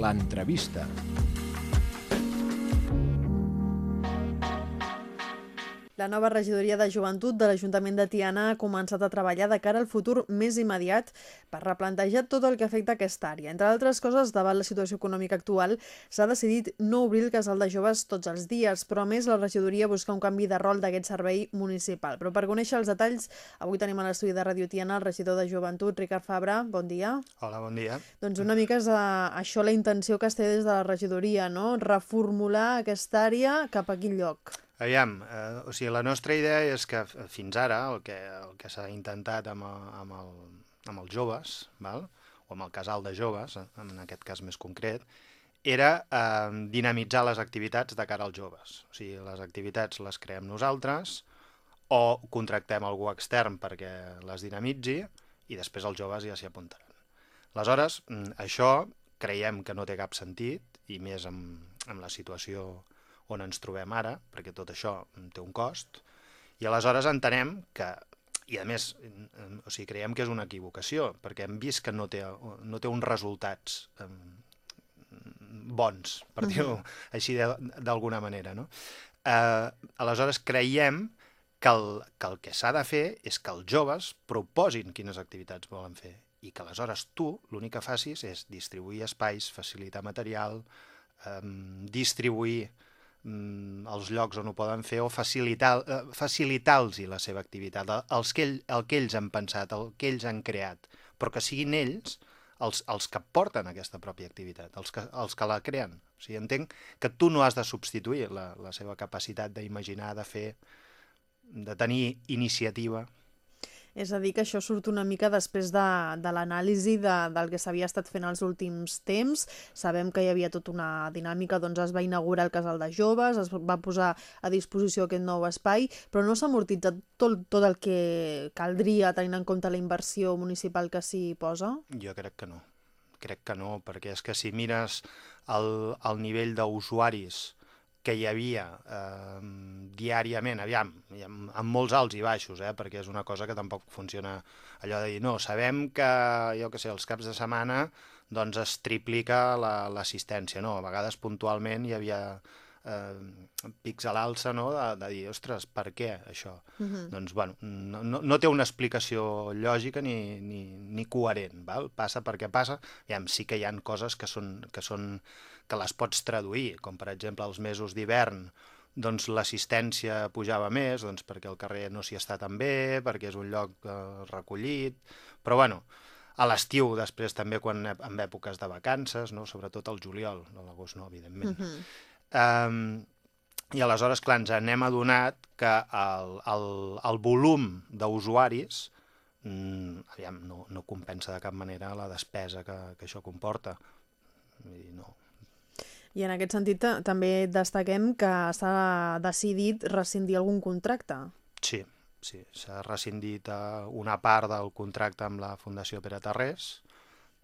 l'entrevista. La nova regidoria de joventut de l'Ajuntament de Tiana ha començat a treballar de cara al futur més immediat per replantejar tot el que afecta aquesta àrea. Entre altres coses, davant la situació econòmica actual, s'ha decidit no obrir el casal de joves tots els dies, però a més la regidoria busca un canvi de rol d'aquest servei municipal. Però per conèixer els detalls, avui tenim a l'estudi de Radio Tiana el regidor de joventut, Ricard Fabra. Bon dia. Hola, bon dia. Doncs una mica és a, eh, això la intenció que es té des de la regidoria, no? Reformular aquesta àrea cap a quin lloc? Aviam, eh, o sigui, la nostra idea és que fins ara el que, el que s'ha intentat amb, amb, el, amb els joves, val? o amb el casal de joves, en aquest cas més concret, era eh, dinamitzar les activitats de cara als joves. O sigui, les activitats les creem nosaltres o contractem algú extern perquè les dinamitzi i després els joves ja s'hi apuntaran. Aleshores, mm, això creiem que no té cap sentit, i més amb, amb la situació on ens trobem ara, perquè tot això té un cost, i aleshores entenem que, i a més, o sigui, creiem que és una equivocació, perquè hem vist que no té, no té uns resultats eh, bons, per dir-ho uh -huh. així d'alguna manera. No? Eh, aleshores creiem que el que, el que s'ha de fer és que els joves proposin quines activitats volen fer i que aleshores tu l'únic que facis és distribuir espais, facilitar material, eh, distribuir mm, els llocs on ho poden fer o facilitar-los eh, facilitar la seva activitat, els que, ell, el que ells han pensat, el que ells han creat, però que siguin ells els, els que porten aquesta pròpia activitat, els que, els que la creen. O sigui, entenc que tu no has de substituir la, la seva capacitat d'imaginar, de fer, de tenir iniciativa és a dir, que això surt una mica després de, de l'anàlisi de, del que s'havia estat fent els últims temps. Sabem que hi havia tota una dinàmica, doncs es va inaugurar el casal de joves, es va posar a disposició aquest nou espai, però no s'ha amortitzat tot, tot el que caldria tenint en compte la inversió municipal que s'hi posa? Jo crec que no. Crec que no, perquè és que si mires el, el nivell d'usuaris que hi havia eh, diàriament, aviam, amb, amb molts alts i baixos, eh, perquè és una cosa que tampoc funciona allò de dir, no, sabem que, jo que sé, els caps de setmana doncs es triplica l'assistència, la, no? A vegades puntualment hi havia eh, pics a l'alça, no?, de, de dir, ostres, per què això? Uh -huh. Doncs, bueno, no, no, no té una explicació lògica ni, ni, ni coherent, val? Passa perquè passa. Aviam, sí que hi han coses que són, que són que les pots traduir, com per exemple els mesos d'hivern, doncs l'assistència pujava més, doncs perquè el carrer no s'hi està tan bé, perquè és un lloc eh, recollit, però bueno, a l'estiu després també quan en èpoques de vacances, no? sobretot el juliol, no l'agost no, evidentment. Uh -huh. Um, I aleshores, clar, ens anem adonat que el, el, el volum d'usuaris mm, aviam, no, no compensa de cap manera la despesa que, que això comporta. Vull dir, no, i en aquest sentit també destaquem que s'ha decidit rescindir algun contracte. Sí, sí, s'ha rescindit eh, una part del contracte amb la Fundació Pere Tarrés,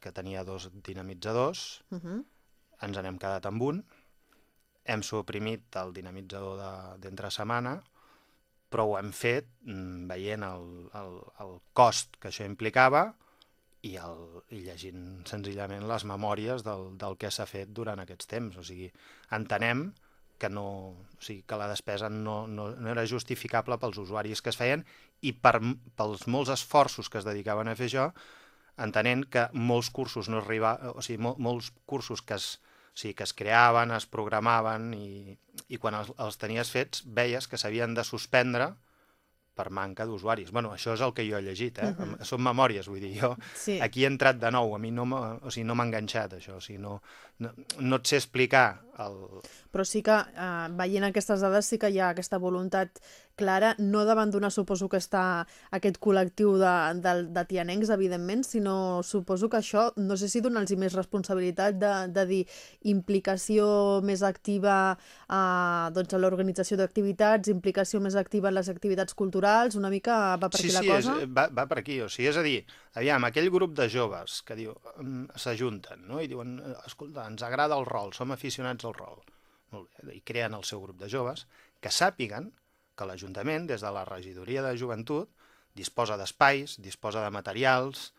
que tenia dos dinamitzadors, uh -huh. ens n'hem quedat amb un, hem suprimit el dinamitzador d'entre de, setmana, però ho hem fet mm, veient el, el, el cost que això implicava, i, el, i llegint senzillament les memòries del, del que s'ha fet durant aquests temps. O sigui, entenem que, no, o sigui, que la despesa no, no, no era justificable pels usuaris que es feien i per, pels molts esforços que es dedicaven a fer això, entenent que molts cursos no arriba, o sigui, mol, molts cursos que es, o sigui, que es creaven, es programaven i, i quan els, els tenies fets veies que s'havien de suspendre per manca d'usuaris. Bueno, això és el que jo he llegit, eh? Uh -huh. Són memòries, vull dir, jo sí. aquí he entrat de nou, a mi no m'ha o sigui, no enganxat, això, o sigui, no, no, no et sé explicar el... Però sí que, eh, veient aquestes dades, sí que hi ha aquesta voluntat clara, no d'abandonar, suposo que està aquest col·lectiu de, de, de tianencs, evidentment, sinó suposo que això, no sé si donar-los més responsabilitat de, de dir implicació més activa a, doncs, a l'organització d'activitats, implicació més activa en les activitats culturals, una mica va per sí, aquí sí, la cosa? Sí, va, va per aquí, o sigui, és a dir, aviam, aquell grup de joves que diu, mm, s'ajunten, no?, i diuen, escolta, ens agrada el rol, som aficionats al rol, molt bé, i creen el seu grup de joves, que sàpiguen que l'Ajuntament, des de la regidoria de joventut, disposa d'espais, disposa de materials,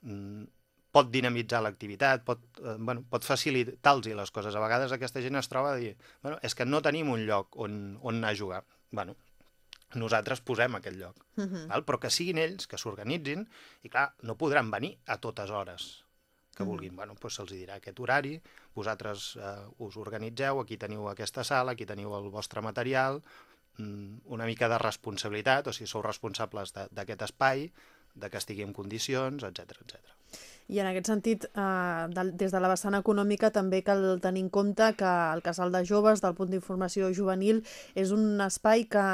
mm, pot dinamitzar l'activitat, pot, eh, bueno, pot facilitar-los les coses. A vegades aquesta gent es troba a dir, bueno, és que no tenim un lloc on, on anar a jugar. Bueno, nosaltres posem aquest lloc. Uh -huh. val? Però que siguin ells, que s'organitzin, i clar, no podran venir a totes hores que vulguin. -huh. bueno, doncs se'ls dirà aquest horari, vosaltres eh, us organitzeu, aquí teniu aquesta sala, aquí teniu el vostre material, mm, una mica de responsabilitat, o sigui, sou responsables d'aquest espai, de que estigui en condicions, etc etc. I en aquest sentit, eh, de, des de la vessant econòmica també cal tenir en compte que el Casal de Joves, del punt d'informació juvenil, és un espai que,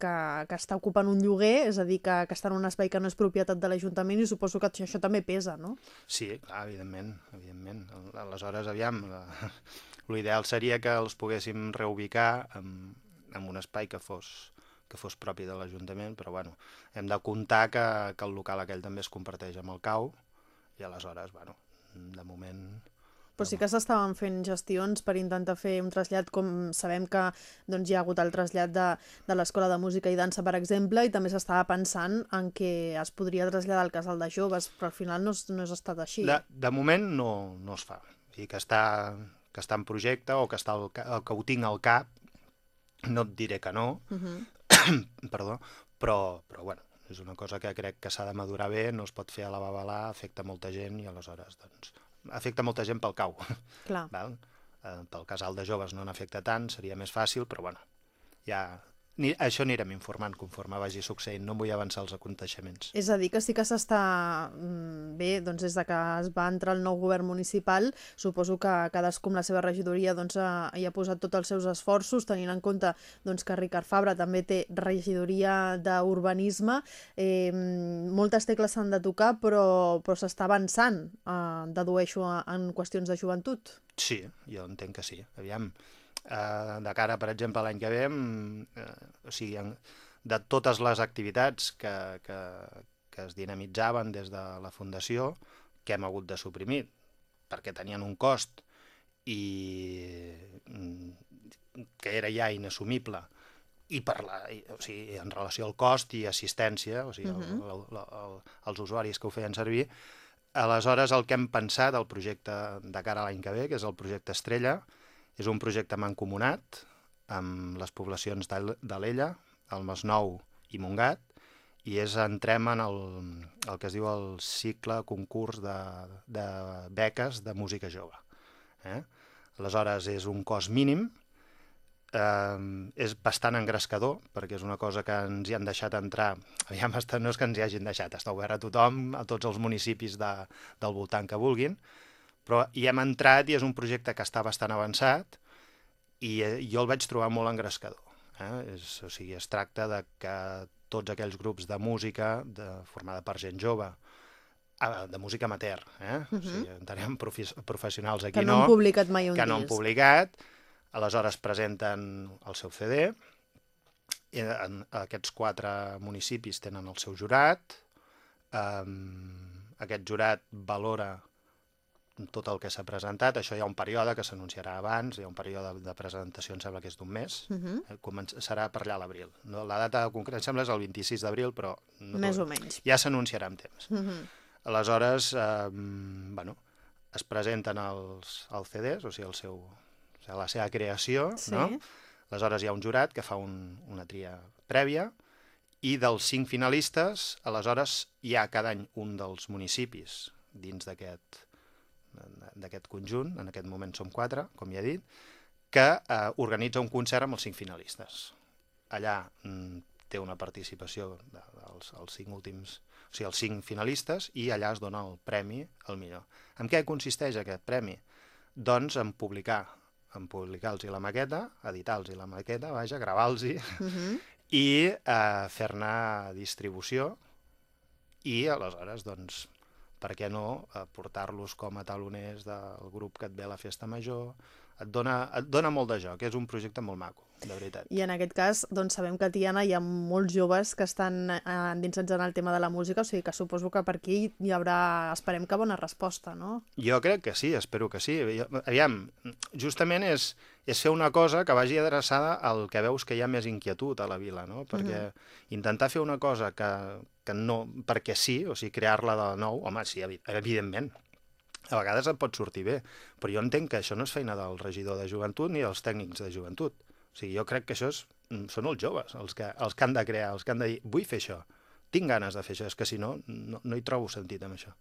que, que està ocupant un lloguer, és a dir, que, que està en un espai que no és propietat de l'Ajuntament i suposo que això també pesa, no? Sí, clar, evidentment, evidentment. Aleshores, aviam, l'ideal seria que els poguéssim reubicar en, en un espai que fos que fos propi de l'Ajuntament, però bueno, hem de comptar que, que el local aquell també es comparteix amb el CAU, i aleshores, bueno, de moment... Però sí que s'estaven fent gestions per intentar fer un trasllat, com sabem que doncs, hi ha hagut el trasllat de, de l'Escola de Música i Dansa, per exemple, i també s'estava pensant en que es podria traslladar al casal de joves, però al final no, no ha estat així. De, de moment no, no es fa. I que està, que està en projecte o que, està el, que ho tinc al cap, no et diré que no, uh -huh. perdó, però, però bueno, és una cosa que crec que s'ha de madurar bé, no es pot fer a la babalà, afecta molta gent i aleshores, doncs, afecta molta gent pel cau. Clar. Val? Eh, pel casal de joves no n'afecta tant, seria més fàcil, però bueno, ja ni, això anirem informant conforme vagi succeint, no vull avançar els aconteixements. És a dir, que sí que s'està mm, bé, doncs des de que es va entrar el nou govern municipal, suposo que cadascú amb la seva regidoria doncs, ha, hi ha posat tots els seus esforços, tenint en compte doncs, que Ricard Fabra també té regidoria d'urbanisme. Eh, moltes tecles s'han de tocar, però, però s'està avançant, eh, dedueixo, en qüestions de joventut. Sí, jo entenc que sí. Aviam, eh, de cara, per exemple, l'any que ve, eh, o sigui, en, de totes les activitats que, que, que es dinamitzaven des de la Fundació, que hem hagut de suprimir, perquè tenien un cost i mm, que era ja inassumible, i per la, o sigui, en relació al cost i assistència, o sigui, uh -huh. el, el, el, els usuaris que ho feien servir, aleshores el que hem pensat, el projecte de cara a l'any que ve, que és el projecte Estrella, és un projecte mancomunat amb les poblacions d'Alella, el Masnou i Montgat, i és, entrem en el, el que es diu el cicle concurs de, de beques de música jove. Eh? Aleshores, és un cost mínim, eh, és bastant engrescador, perquè és una cosa que ens hi han deixat entrar, aviam, no és que ens hi hagin deixat, està obert a tothom, a tots els municipis de, del voltant que vulguin, però hi hem entrat i és un projecte que està bastant avançat i eh, jo el vaig trobar molt engrescador. Eh? És, o sigui, es tracta de que tots aquells grups de música de, formada per gent jove, ah, de música amateur, eh? Uh -huh. o mhm. sigui, entenem professionals aquí que no, no han publicat mai un que no han publicat, aleshores presenten el seu CD, i en, aquests quatre municipis tenen el seu jurat, um, aquest jurat valora tot el que s'ha presentat. Això hi ha un període que s'anunciarà abans, hi ha un període de presentació, em sembla que és d'un mes, uh mhm. -huh. començarà per allà a l'abril. No, la data concreta, em sembla, és el 26 d'abril, però... No Més tot, o menys. Ja s'anunciarà en temps. Uh mhm. -huh. Aleshores, eh, bueno, es presenten els, els CDs, o sigui, el seu, o sigui, la seva creació, sí. no? Aleshores hi ha un jurat que fa un, una tria prèvia, i dels cinc finalistes, aleshores hi ha cada any un dels municipis dins d'aquest d'aquest conjunt, en aquest moment som quatre, com ja he dit, que eh, organitza un concert amb els cinc finalistes. Allà mm, té una participació dels els cinc últims, o sigui, els cinc finalistes, i allà es dona el premi al millor. En què consisteix aquest premi? Doncs en publicar en publicar-los la maqueta, editar-los la maqueta, vaja, gravar-los uh mhm. -huh. i eh, fer-ne distribució i aleshores doncs, per què no eh, portar-los com a taloners del grup que et ve a la festa major, et dona, et dona molt de joc, és un projecte molt maco, de veritat. I en aquest cas, doncs sabem que a Tiana hi ha molts joves que estan eh, endinsats en el tema de la música, o sigui que suposo que per aquí hi haurà, esperem que bona resposta, no? Jo crec que sí, espero que sí. Aviam, justament és, és fer una cosa que vagi adreçada al que veus que hi ha més inquietud a la vila, no? Perquè mm -hmm. intentar fer una cosa que, que no, perquè sí, o sigui, crear-la de nou, home, sí, evidentment, a vegades et pot sortir bé, però jo entenc que això no és feina del regidor de joventut ni dels tècnics de joventut. O sigui, jo crec que això és, mm, són els joves els que, els que han de crear, els que han de dir, vull fer això, tinc ganes de fer això, és que si no, no, no hi trobo sentit amb això.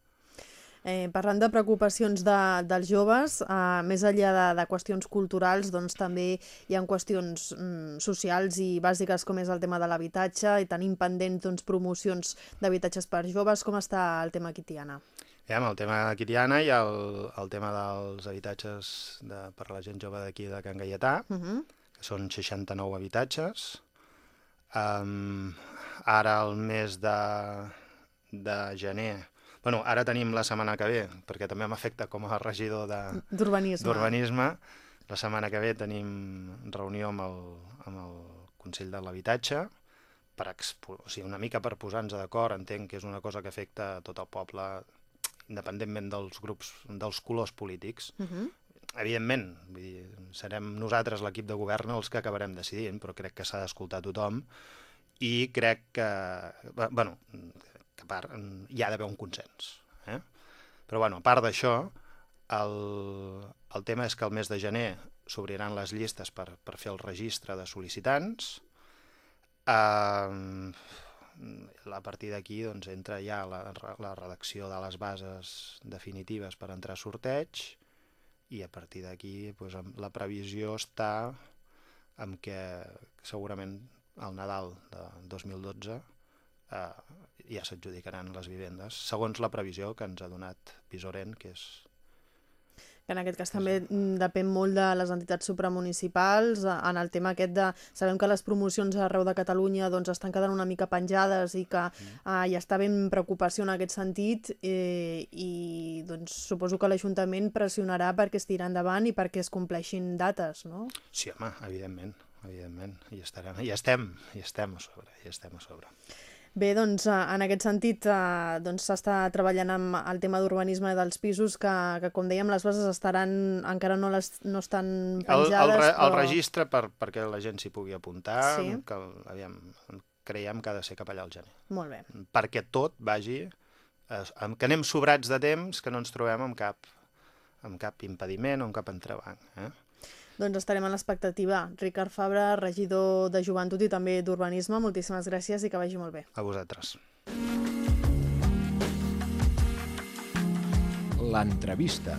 Eh, parlant de preocupacions de, dels joves, eh, més enllà de, de qüestions culturals, doncs també hi ha qüestions mm, socials i bàsiques com és el tema de l'habitatge i tenim pendents doncs, promocions d'habitatges per joves. Com està el tema aquí, Tiana? Ja, amb el tema de Quitiana i el, el tema dels habitatges de, per a la gent jove d'aquí de Can Gaietà, uh -huh. que són 69 habitatges. Um, ara, el mes de, de gener, bueno, ara tenim la setmana que ve, perquè també m'afecta com a regidor d'urbanisme. La setmana que ve tenim reunió amb el, amb el Consell de l'Habitatge, per expo o sigui, una mica per posar-nos d'acord, entenc que és una cosa que afecta tot el poble independentment dels grups, dels colors polítics. Uh -huh. Evidentment, vull dir, serem nosaltres, l'equip de govern, els que acabarem decidint, però crec que s'ha d'escoltar tothom i crec que, bueno, que part hi ha d'haver un consens. Eh? Però bueno, a part d'això, el, el tema és que el mes de gener s'obriran les llistes per, per fer el registre de sol·licitants. Eh, a partir d'aquí doncs, entra ja la, la redacció de les bases definitives per entrar a sorteig i a partir d'aquí doncs, la previsió està amb que segurament al Nadal de 2012 eh, ja s'adjudicaran les vivendes, segons la previsió que ens ha donat Pisoren, que és que en aquest cas també mm, depèn molt de les entitats supramunicipals, en el tema aquest de... Sabem que les promocions arreu de Catalunya doncs, estan quedant una mica penjades i que mm. eh, hi està ben preocupació en aquest sentit eh, i doncs, suposo que l'Ajuntament pressionarà perquè es tiri endavant i perquè es compleixin dates, no? Sí, home, evidentment, evidentment. I estarem, i estem, i estem a sobre, i estem a sobre. Bé, doncs, eh, en aquest sentit, eh, doncs, s'està treballant amb el tema d'urbanisme dels pisos, que, que, com dèiem, les bases estaran, encara no, les, no estan penjades, el, el, re, però... el registre per, perquè la gent s'hi pugui apuntar, sí. que, aviam, creiem que ha de ser cap allà al gener. Molt bé. Perquè tot vagi... Eh, que anem sobrats de temps, que no ens trobem amb cap, amb cap impediment o amb cap entrebanc. Eh? Doncs estarem en l'expectativa. Ricard Fabra, regidor de Joventut i també d'Urbanisme, moltíssimes gràcies i que vagi molt bé. A vosaltres. L'entrevista.